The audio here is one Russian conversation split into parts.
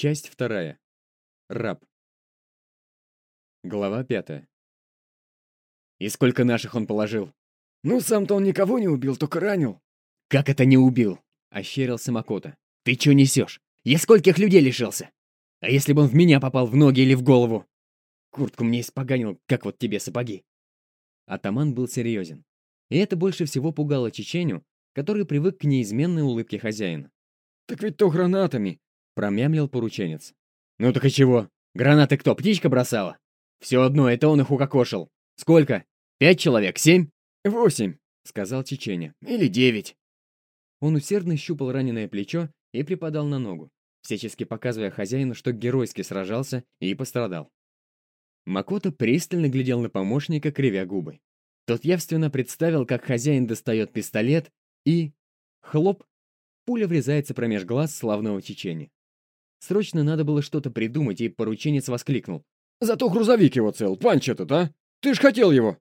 Часть вторая. Раб. Глава пятая. «И сколько наших он положил?» «Ну, сам-то он никого не убил, только ранил». «Как это не убил?» — ощерился Макота. «Ты чё несешь? Я скольких людей лишился? А если бы он в меня попал в ноги или в голову? Куртку мне испоганил, как вот тебе сапоги». Атаман был серьезен. И это больше всего пугало Чеченю, который привык к неизменной улыбке хозяина. «Так ведь то гранатами!» — промямлил порученец. «Ну так и чего? Гранаты кто, птичка бросала? Все одно, это он их укокошил. Сколько? Пять человек? Семь?» «Восемь», — сказал Чеченя. «Или девять». Он усердно щупал раненое плечо и припадал на ногу, всячески показывая хозяину, что геройски сражался и пострадал. Макото пристально глядел на помощника, кривя губы. Тот явственно представил, как хозяин достает пистолет и... Хлоп! Пуля врезается промеж глаз славного течения. Срочно надо было что-то придумать, и порученец воскликнул. «Зато грузовик его цел, панч этот, а? Ты ж хотел его!»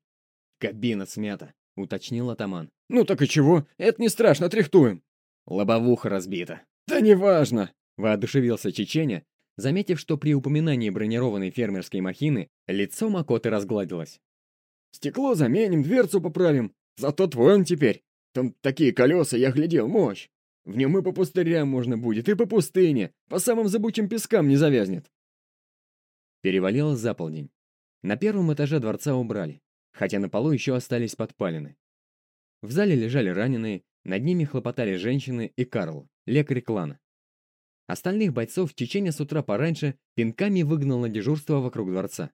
«Кабина смята», — уточнил атаман. «Ну так и чего? Это не страшно, тряхтуем». «Лобовуха разбита». «Да неважно», — воодушевился Чеченя, заметив, что при упоминании бронированной фермерской махины лицо Макоты разгладилось. Стекло заменим, дверцу поправим. Зато твой он теперь. Там такие колеса, я глядел, мощь. В нем и по пустырям можно будет, и по пустыне. По самым зыбучим пескам не завязнет. Перевалило за полдень. На первом этаже дворца убрали, хотя на полу еще остались подпалины. В зале лежали раненые, над ними хлопотали женщины и Карл, лекарь клана. Остальных бойцов Чеченя с утра пораньше пинками выгнал на дежурство вокруг дворца.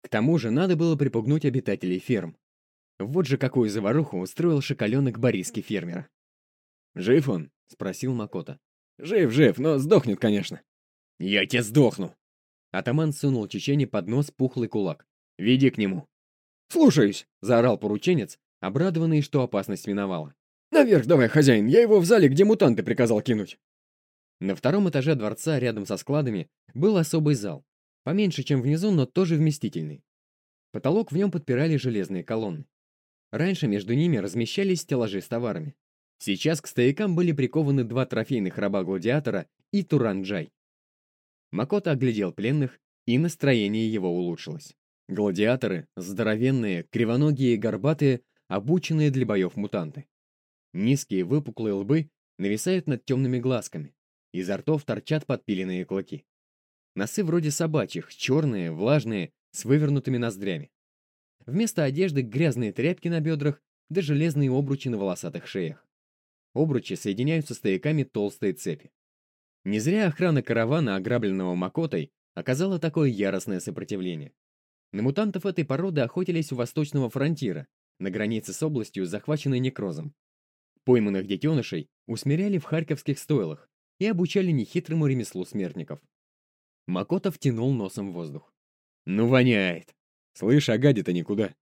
К тому же надо было припугнуть обитателей ферм. Вот же какую заваруху устроил шоколенок Бориски фермера. «Жив он?» — спросил Макота. «Жив, жив, но сдохнет, конечно». «Я тебе сдохну!» Атаман сунул Чечене под нос пухлый кулак. «Веди к нему». «Слушаюсь!» — заорал порученец, обрадованный, что опасность миновала. «Наверх давай, хозяин, я его в зале, где мутанты приказал кинуть». На втором этаже дворца, рядом со складами, был особый зал, Поменьше, чем внизу, но тоже вместительный. Потолок в нем подпирали железные колонны. Раньше между ними размещались стеллажи с товарами. Сейчас к стоякам были прикованы два трофейных раба-гладиатора и Туранджай. Макото оглядел пленных, и настроение его улучшилось. Гладиаторы — здоровенные, кривоногие горбатые, обученные для боев мутанты. Низкие выпуклые лбы нависают над темными глазками. Изо ртов торчат подпиленные клыки. Носы вроде собачьих, черные, влажные, с вывернутыми ноздрями. Вместо одежды грязные тряпки на бедрах да железные обручи на волосатых шеях. Обручи соединяются стояками толстые цепи. Не зря охрана каравана, ограбленного Макотой, оказала такое яростное сопротивление. На мутантов этой породы охотились у восточного фронтира, на границе с областью, захваченной некрозом. Пойманных детенышей усмиряли в харьковских стойлах и обучали нехитрому ремеслу смертников. Макото втянул носом воздух. «Ну, воняет! Слышь, а гадит-то никуда!»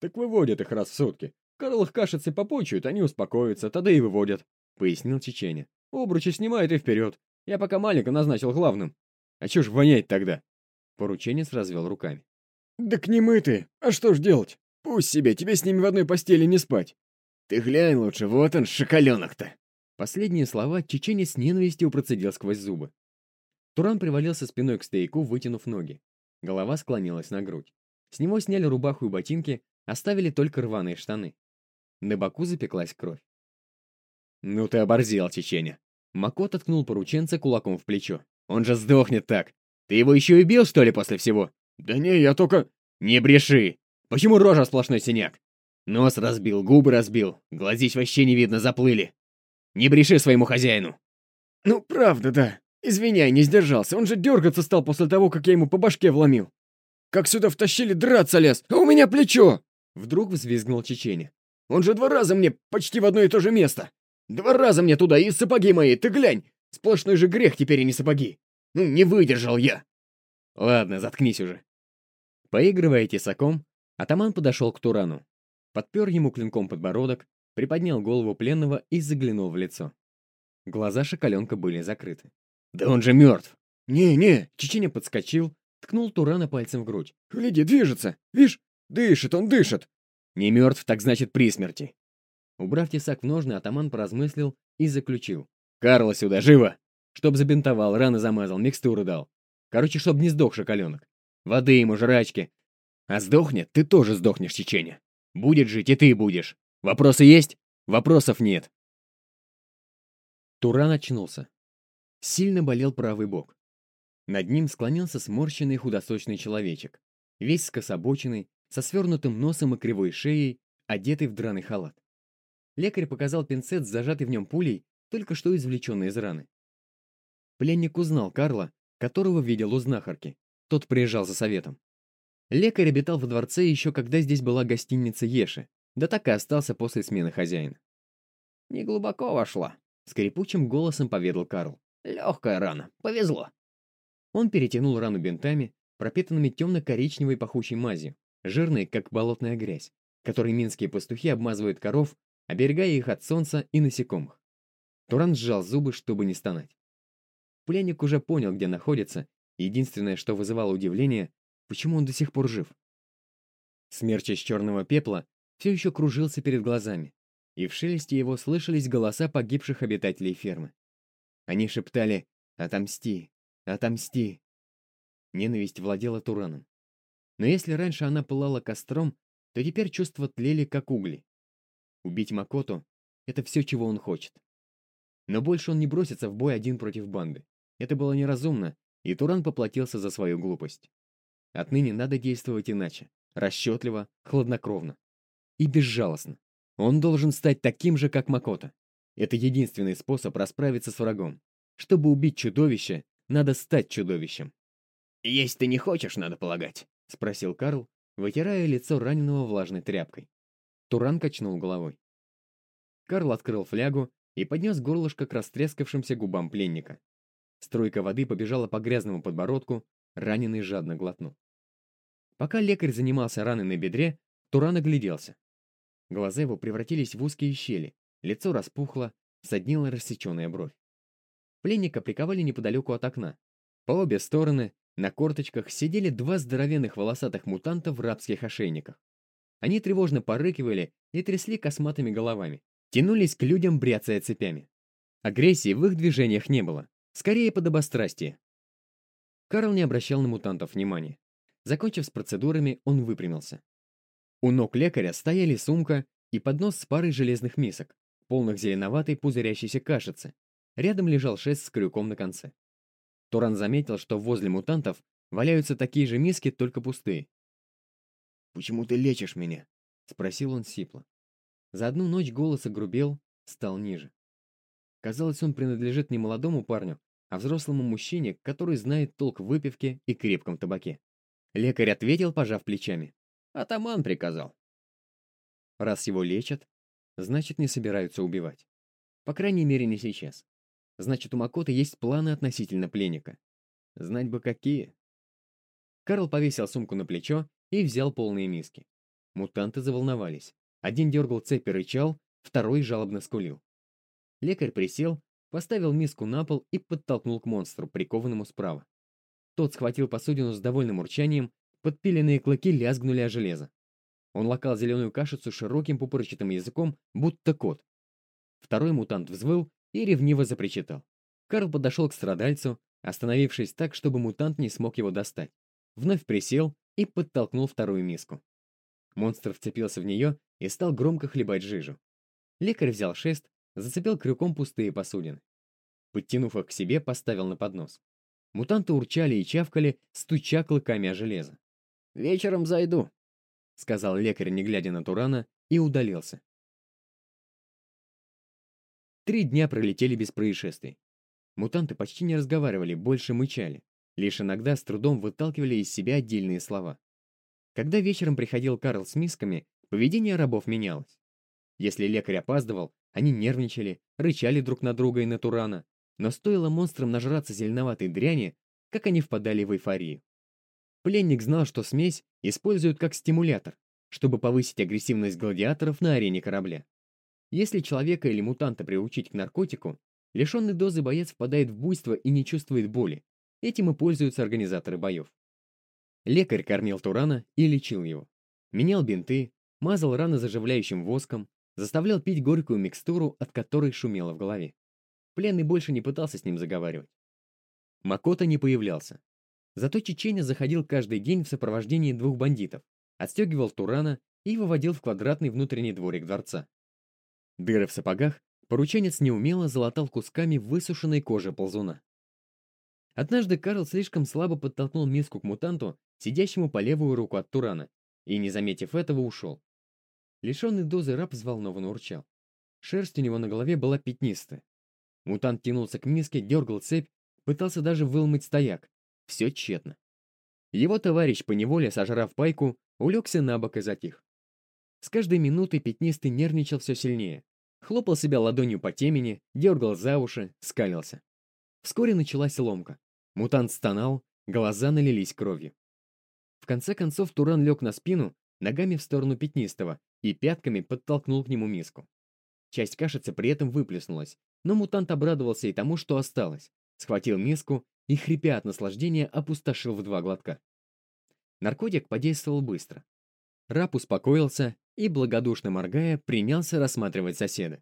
«Так выводят их раз в сутки. Карл их кашицы попочуют, они успокоятся, тогда и выводят», — пояснил Чеченя. «Обручи снимают и вперед. Я пока маленько назначил главным. А чё ж вонять тогда?» Порученец развел руками. «Да к ним и ты. А что ж делать? Пусть себе, тебе с ними в одной постели не спать. Ты глянь лучше, вот он, шоколенок-то!» Последние слова Чеченя с ненавистью процедил сквозь зубы. Туран привалился спиной к стояку, вытянув ноги. Голова склонилась на грудь. С него сняли рубаху и ботинки, оставили только рваные штаны. На боку запеклась кровь. «Ну ты оборзел, Чеченя!» Макот ткнул порученца кулаком в плечо. «Он же сдохнет так! Ты его еще и бил, что ли, после всего?» «Да не, я только...» «Не бреши! Почему рожа сплошной синяк? Нос разбил, губы разбил, глазищ вообще не видно, заплыли. Не бреши своему хозяину!» «Ну, правда, да. Извиняй, не сдержался, он же дергаться стал после того, как я ему по башке вломил. Как сюда втащили, драться лез, а у меня плечо!» Вдруг взвизгнул Чеченя. «Он же два раза мне почти в одно и то же место. Два раза мне туда, и сапоги мои, ты глянь! Сплошной же грех теперь и не сапоги. Ну, не выдержал я!» «Ладно, заткнись уже». Поигрывая тесаком, атаман подошел к Турану. Подпер ему клинком подбородок, приподнял голову пленного и заглянул в лицо. Глаза шоколенка были закрыты. «Да он же мертв!» «Не-не!» Чеченя подскочил, ткнул Турана пальцем в грудь. «Гляди, движется! Вишь, дышит, он дышит!» «Не мертв, так значит при смерти!» Убрав тесак в ножны, атаман поразмыслил и заключил. «Карла сюда, живо! Чтоб забинтовал, раны замазал, микстуру дал. Короче, чтоб не сдох шоколенок. Воды ему, жрачки. А сдохнет, ты тоже сдохнешь, Чеченя. Будет жить, и ты будешь. Вопросы есть? Вопросов нет. Туран очнулся. Сильно болел правый бок. Над ним склонился сморщенный худосочный человечек, весь скособоченный, со свернутым носом и кривой шеей, одетый в драный халат. Лекарь показал пинцет с зажатой в нем пулей, только что извлеченной из раны. Пленник узнал Карла, которого видел у знахарки. Тот приезжал за советом. Лекарь обитал во дворце еще когда здесь была гостиница Еши, да так и остался после смены хозяина. «Не глубоко вошла», — скрипучим голосом поведал Карл. «Легкая рана. Повезло». Он перетянул рану бинтами, пропитанными темно-коричневой пахучей мазью, жирной, как болотная грязь, которой минские пастухи обмазывают коров, оберегая их от солнца и насекомых. Туран сжал зубы, чтобы не стонать. Пленник уже понял, где находится, единственное, что вызывало удивление, почему он до сих пор жив. Смерч из черного пепла все еще кружился перед глазами, и в шелесте его слышались голоса погибших обитателей фермы. Они шептали «Отомсти! Отомсти!». Ненависть владела Тураном. Но если раньше она пылала костром, то теперь чувства тлели, как угли. Убить Макоту — это все, чего он хочет. Но больше он не бросится в бой один против банды. Это было неразумно, и Туран поплатился за свою глупость. Отныне надо действовать иначе. Расчетливо, хладнокровно. И безжалостно. Он должен стать таким же, как Макота. Это единственный способ расправиться с врагом. Чтобы убить чудовище, надо стать чудовищем. «Есть ты не хочешь, надо полагать», — спросил Карл, вытирая лицо раненого влажной тряпкой. Туран качнул головой. Карл открыл флягу и поднес горлышко к растрескавшимся губам пленника. Струйка воды побежала по грязному подбородку, раненый жадно глотнул. Пока лекарь занимался раной на бедре, Туран огляделся. Глаза его превратились в узкие щели, лицо распухло, соднила рассеченная бровь. Пленника приковали неподалеку от окна. По обе стороны, на корточках, сидели два здоровенных волосатых мутанта в рабских ошейниках. Они тревожно порыкивали и трясли косматыми головами, тянулись к людям, бряцая цепями. Агрессии в их движениях не было, скорее подобострастие. Карл не обращал на мутантов внимания. Закончив с процедурами, он выпрямился. У ног лекаря стояли сумка и поднос с парой железных мисок, полных зеленоватой пузырящейся кашицы. Рядом лежал шест с крюком на конце. Туран заметил, что возле мутантов валяются такие же миски, только пустые. «Почему ты лечишь меня?» — спросил он сипло. За одну ночь голос огрубел, стал ниже. Казалось, он принадлежит не молодому парню, а взрослому мужчине, который знает толк в выпивке и крепком табаке. Лекарь ответил, пожав плечами. Атаман приказал. Раз его лечат, значит, не собираются убивать. По крайней мере, не сейчас. Значит, у Макота есть планы относительно пленника. Знать бы какие. Карл повесил сумку на плечо и взял полные миски. Мутанты заволновались. Один дергал цепь и рычал, второй жалобно скулил. Лекарь присел, поставил миску на пол и подтолкнул к монстру, прикованному справа. Тот схватил посудину с довольным урчанием Подпиленные клыки лязгнули о железо. Он лакал зеленую кашицу широким пупырчатым языком, будто кот. Второй мутант взвыл и ревниво запричитал. Карл подошел к страдальцу, остановившись так, чтобы мутант не смог его достать. Вновь присел и подтолкнул вторую миску. Монстр вцепился в нее и стал громко хлебать жижу. Лекарь взял шест, зацепил крюком пустые посудины. Подтянув их к себе, поставил на поднос. Мутанты урчали и чавкали, стуча клыками о железо. Вечером зайду», — сказал лекарь, не глядя на Турана, и удалился. Три дня пролетели без происшествий. Мутанты почти не разговаривали, больше мычали. Лишь иногда с трудом выталкивали из себя отдельные слова. Когда вечером приходил Карл с мисками, поведение рабов менялось. Если лекарь опаздывал, они нервничали, рычали друг на друга и на Турана, но стоило монстрам нажраться зеленоватой дряни, как они впадали в эйфорию. Пленник знал, что смесь используют как стимулятор, чтобы повысить агрессивность гладиаторов на арене корабля. Если человека или мутанта приучить к наркотику, лишенный дозы боец впадает в буйство и не чувствует боли. Этим и пользуются организаторы боев. Лекарь кормил Турана и лечил его. Менял бинты, мазал раны заживляющим воском, заставлял пить горькую микстуру, от которой шумело в голове. Пленный больше не пытался с ним заговаривать. Макота не появлялся. Зато Чеченя заходил каждый день в сопровождении двух бандитов, отстегивал Турана и выводил в квадратный внутренний дворик дворца. Дыры в сапогах порученец неумело залатал кусками высушенной кожи ползуна. Однажды Карл слишком слабо подтолкнул миску к мутанту, сидящему по левую руку от Турана, и, не заметив этого, ушел. Лишенный дозы раб взволнованно урчал. Шерсть у него на голове была пятнистая. Мутант тянулся к миске, дергал цепь, пытался даже выломать стояк. Все тщетно. Его товарищ, поневоле сожрав пайку, улегся на бок и затих. С каждой минутой пятнистый нервничал все сильнее. Хлопал себя ладонью по темени, дергал за уши, скалился. Вскоре началась ломка. Мутант стонал, глаза налились кровью. В конце концов Туран лег на спину, ногами в сторону пятнистого, и пятками подтолкнул к нему миску. Часть кашицы при этом выплеснулась, но мутант обрадовался и тому, что осталось. Схватил миску и, хрипя от наслаждения, опустошил в два глотка. Наркотик подействовал быстро. Раб успокоился и, благодушно моргая, принялся рассматривать соседа.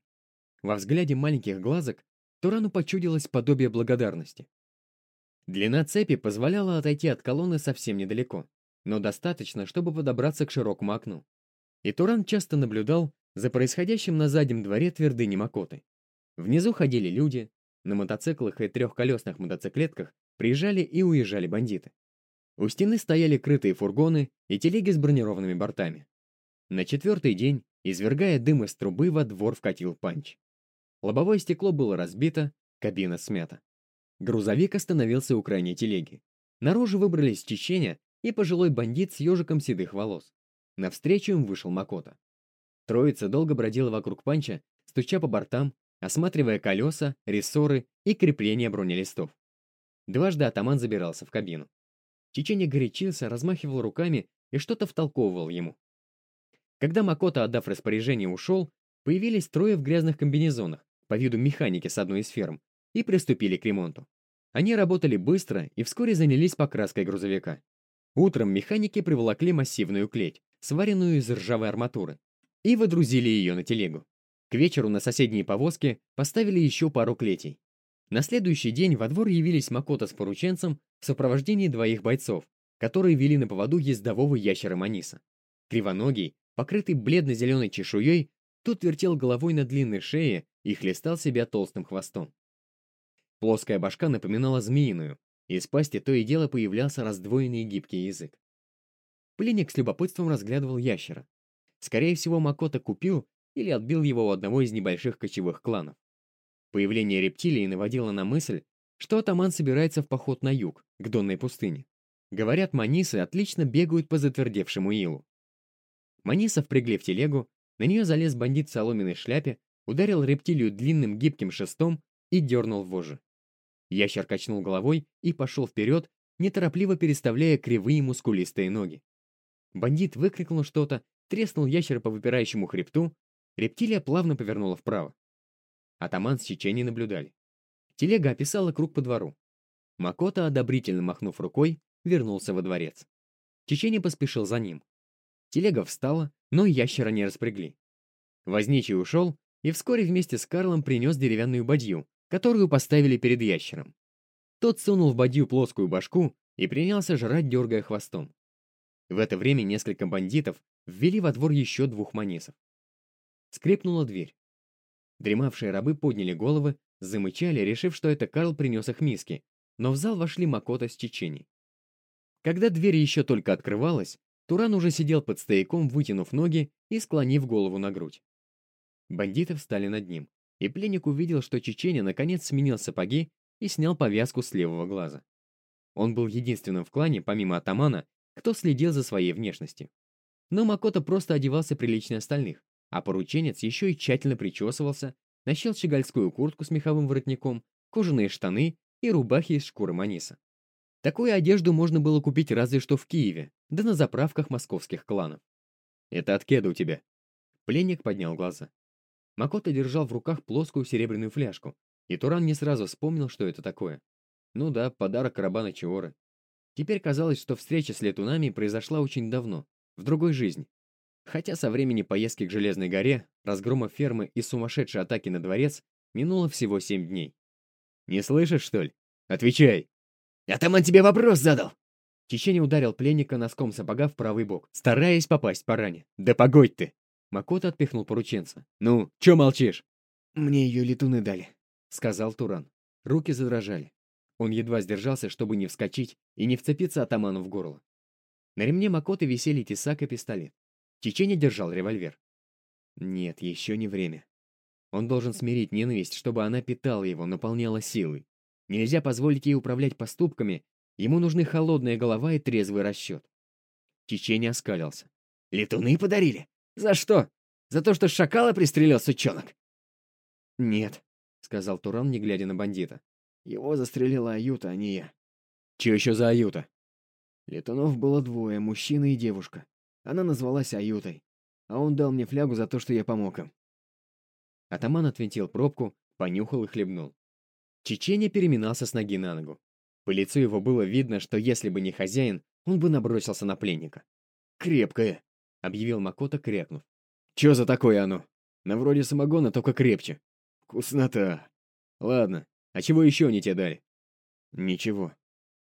Во взгляде маленьких глазок Турану почудилось подобие благодарности. Длина цепи позволяла отойти от колонны совсем недалеко, но достаточно, чтобы подобраться к широкому окну. И Туран часто наблюдал за происходящим на заднем дворе твердыни Макоты. Внизу ходили люди, на мотоциклах и трехколесных мотоциклетках приезжали и уезжали бандиты. У стены стояли крытые фургоны и телеги с бронированными бортами. На четвертый день, извергая дым из трубы, во двор вкатил панч. Лобовое стекло было разбито, кабина смята. Грузовик остановился у крайней телеги. Наружу выбрались Чеченя и пожилой бандит с ежиком седых волос. Навстречу им вышел Макота. Троица долго бродила вокруг панча, стуча по бортам, осматривая колеса, рессоры и крепления бронелистов. Дважды атаман забирался в кабину. Чеченя горячился, размахивал руками и что-то втолковывал ему. Когда Макота, отдав распоряжение, ушел, появились трое в грязных комбинезонах, по виду механики с одной из ферм, и приступили к ремонту. Они работали быстро и вскоре занялись покраской грузовика. Утром механики приволокли массивную клеть, сваренную из ржавой арматуры, и водрузили ее на телегу. К вечеру на соседние повозки поставили еще пару клетей. На следующий день во двор явились Макота с порученцем в сопровождении двоих бойцов, которые вели на поводу ездового ящера Маниса. Кривоногий, покрытый бледно-зеленой чешуей, тот вертел головой на длинной шее и хлестал себя толстым хвостом. Плоская башка напоминала змеиную, из пасти то и дело появлялся раздвоенный гибкий язык. Пленник с любопытством разглядывал ящера. Скорее всего, Макота купил или отбил его у одного из небольших кочевых кланов. Появление рептилии наводило на мысль, что атаман собирается в поход на юг, к Донной пустыне. Говорят, манисы отлично бегают по затвердевшему илу. Маниса впрягли в телегу, на нее залез бандит в соломенной шляпе, ударил рептилию длинным гибким шестом и дернул вожжи. Ящер качнул головой и пошел вперед, неторопливо переставляя кривые мускулистые ноги. Бандит выкрикнул что-то, треснул ящера по выпирающему хребту, рептилия плавно повернула вправо. Атаман с Чеченей наблюдали. Телега описала круг по двору. Макота, одобрительно махнув рукой, вернулся во дворец. Чеченя поспешил за ним. Телега встала, но ящера не распрягли. Возничий ушел и вскоре вместе с Карлом принес деревянную бадью, которую поставили перед ящером. Тот сунул в бадью плоскую башку и принялся жрать, дергая хвостом. В это время несколько бандитов ввели во двор еще двух манисов. Скрипнула дверь. Дремавшие рабы подняли головы, замычали, решив, что это Карл принес их миски, но в зал вошли Макота с Чеченей. Когда дверь еще только открывалась, Туран уже сидел под стояком, вытянув ноги и склонив голову на грудь. Бандиты встали над ним и пленник увидел, что Чеченя наконец сменил сапоги и снял повязку с левого глаза. Он был единственным в клане, помимо атамана, кто следил за своей внешностью. Но Макото просто одевался приличнее остальных, а порученец еще и тщательно причесывался, носил щегольскую куртку с меховым воротником, кожаные штаны и рубахи из шкуры маниса. Такую одежду можно было купить разве что в Киеве, да на заправках московских кланов. «Это от кеда у тебя?» Пленник поднял глаза. Макото держал в руках плоскую серебряную фляжку, и Туран не сразу вспомнил, что это такое. Ну да, подарок Рабана Чиоры. Теперь казалось, что встреча с летунами произошла очень давно, в другой жизни. Хотя со времени поездки к Железной горе, разгрома фермы и сумасшедшей атаки на дворец минуло всего семь дней. «Не слышишь, что ли? Отвечай!» Атаман тебе вопрос задал!» Чеченя ударил пленника носком сапога в правый бок, стараясь попасть по ране. «Да погодь ты!» Макота отпихнул порученца. «Ну, чё молчишь?» «Мне ее летуны дали», — сказал Туран. Руки задрожали. Он едва сдержался, чтобы не вскочить и не вцепиться атаману в горло. На ремне Макоты висели тесак и пистолет. Чеченя держал револьвер. Нет, еще не время. Он должен смирить ненависть, чтобы она питала его, наполняла силой. Нельзя позволить ей управлять поступками, ему нужны холодная голова и трезвый расчет. Чеченя оскалился. «Летуны подарили? За что? За то, что шакала пристрелил сучонок?» «Нет», — сказал Туран, не глядя на бандита. «Его застрелила Аюта, а не я». «Че еще за Аюта?» Летунов было двое, мужчина и девушка. Она назвалась Аютой, а он дал мне флягу за то, что я помог им. Атаман отвинтил пробку, понюхал и хлебнул. Чеченя переминался с ноги на ногу. По лицу его было видно, что если бы не хозяин, он бы набросился на пленника. «Крепкое», — объявил Макота, крякнув. «Чё за такое оно? На вроде самогона, только крепче. Вкуснота. Ладно, а чего еще они тебе дали?» «Ничего».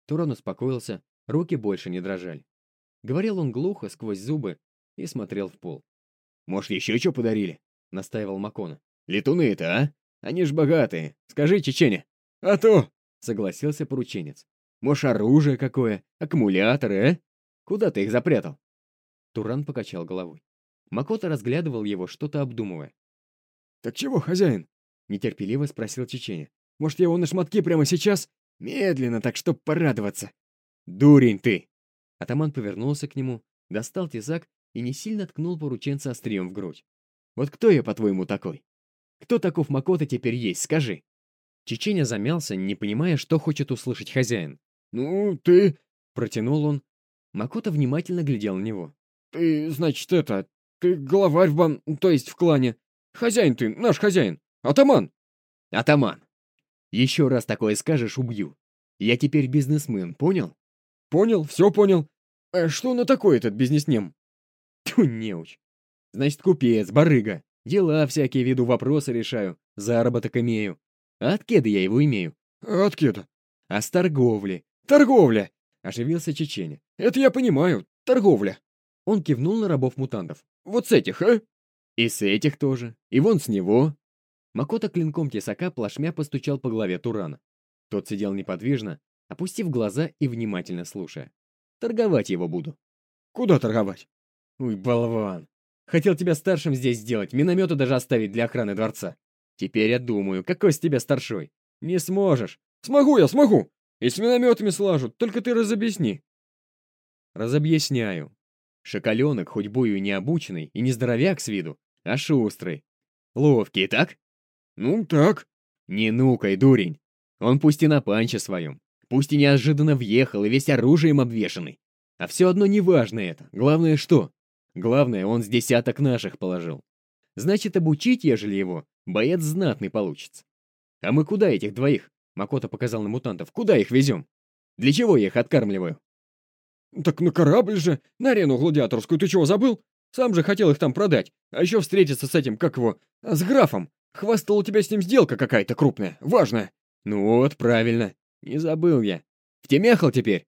Туран успокоился, руки больше не дрожали. Говорил он глухо, сквозь зубы, и смотрел в пол. «Может, еще что подарили?» — настаивал Макона. «Летуны-то, а? Они ж богатые. Скажи, Чеченя». «А то!» — согласился порученец. «Может, оружие какое? Аккумуляторы, а? Куда ты их запрятал?» Туран покачал головой. Макота разглядывал его, что-то обдумывая. «Так чего, хозяин?» — нетерпеливо спросил Чеченя. «Может, я его на шматки прямо сейчас? Медленно, так чтоб порадоваться». «Дурень ты!» Атаман повернулся к нему, достал тесак и не сильно ткнул порученца острием в грудь. «Вот кто я, по-твоему, такой? Кто таков Макота теперь есть, скажи?» Чеченя замялся, не понимая, что хочет услышать хозяин. «Ну, ты...» — протянул он. Макота внимательно глядел на него. «Ты, значит, это... Ты главарь в бан... То есть в клане. Хозяин ты, наш хозяин. Атаман!» «Атаман! Еще раз такое скажешь, убью. Я теперь бизнесмен, понял?» «Понял, все понял. А что на такой этот бизнеснем?» Тьфу, неуч. Значит, купец, барыга. Дела всякие веду, вопросы решаю, заработок имею. А от кеда я его имею? От кеда? А с торговли. Торговля! Оживился Чеченя. Это я понимаю, торговля. Он кивнул на рабов-мутантов. Вот с этих, а? И с этих тоже. И вон с него. Макота клинком тесака плашмя постучал по голове Турана. Тот сидел неподвижно, опустив глаза и внимательно слушая. Торговать его буду. Куда торговать? Ой, болван. Хотел тебя старшим здесь сделать, минометы даже оставить для охраны дворца. Теперь я думаю, какой с тебя старшой? Не сможешь. Смогу я, смогу. И с минометами слажу, только ты разобъясни. Разобъясняю. Шоколенок, хоть бою не обученный и не здоровяк с виду, а шустрый. Ловкий, так? Ну, так. Не нукай, дурень. Он пусть и на панче своем, пусть и неожиданно въехал и весь оружием обвешанный. А все одно неважно это. Главное что? Главное, он с десяток наших положил. Значит, обучить, ежели его, боец знатный получится. А мы куда этих двоих? Макота показал на мутантов. Куда их везем? Для чего я их откармливаю? Так на корабль же, на арену гладиаторскую, ты чего забыл? Сам же хотел их там продать, а еще встретиться с этим, как его, с графом. Хвастал у тебя с ним сделка какая-то крупная, важная. Ну вот, правильно. Не забыл я. Втемяхал теперь?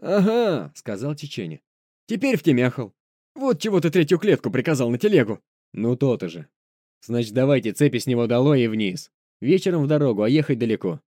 Ага, сказал Чеченя. Теперь втемяхал. Вот чего ты третью клетку приказал на телегу. Ну то-то же. Значит, давайте цепи с него долой и вниз. Вечером в дорогу, а ехать далеко.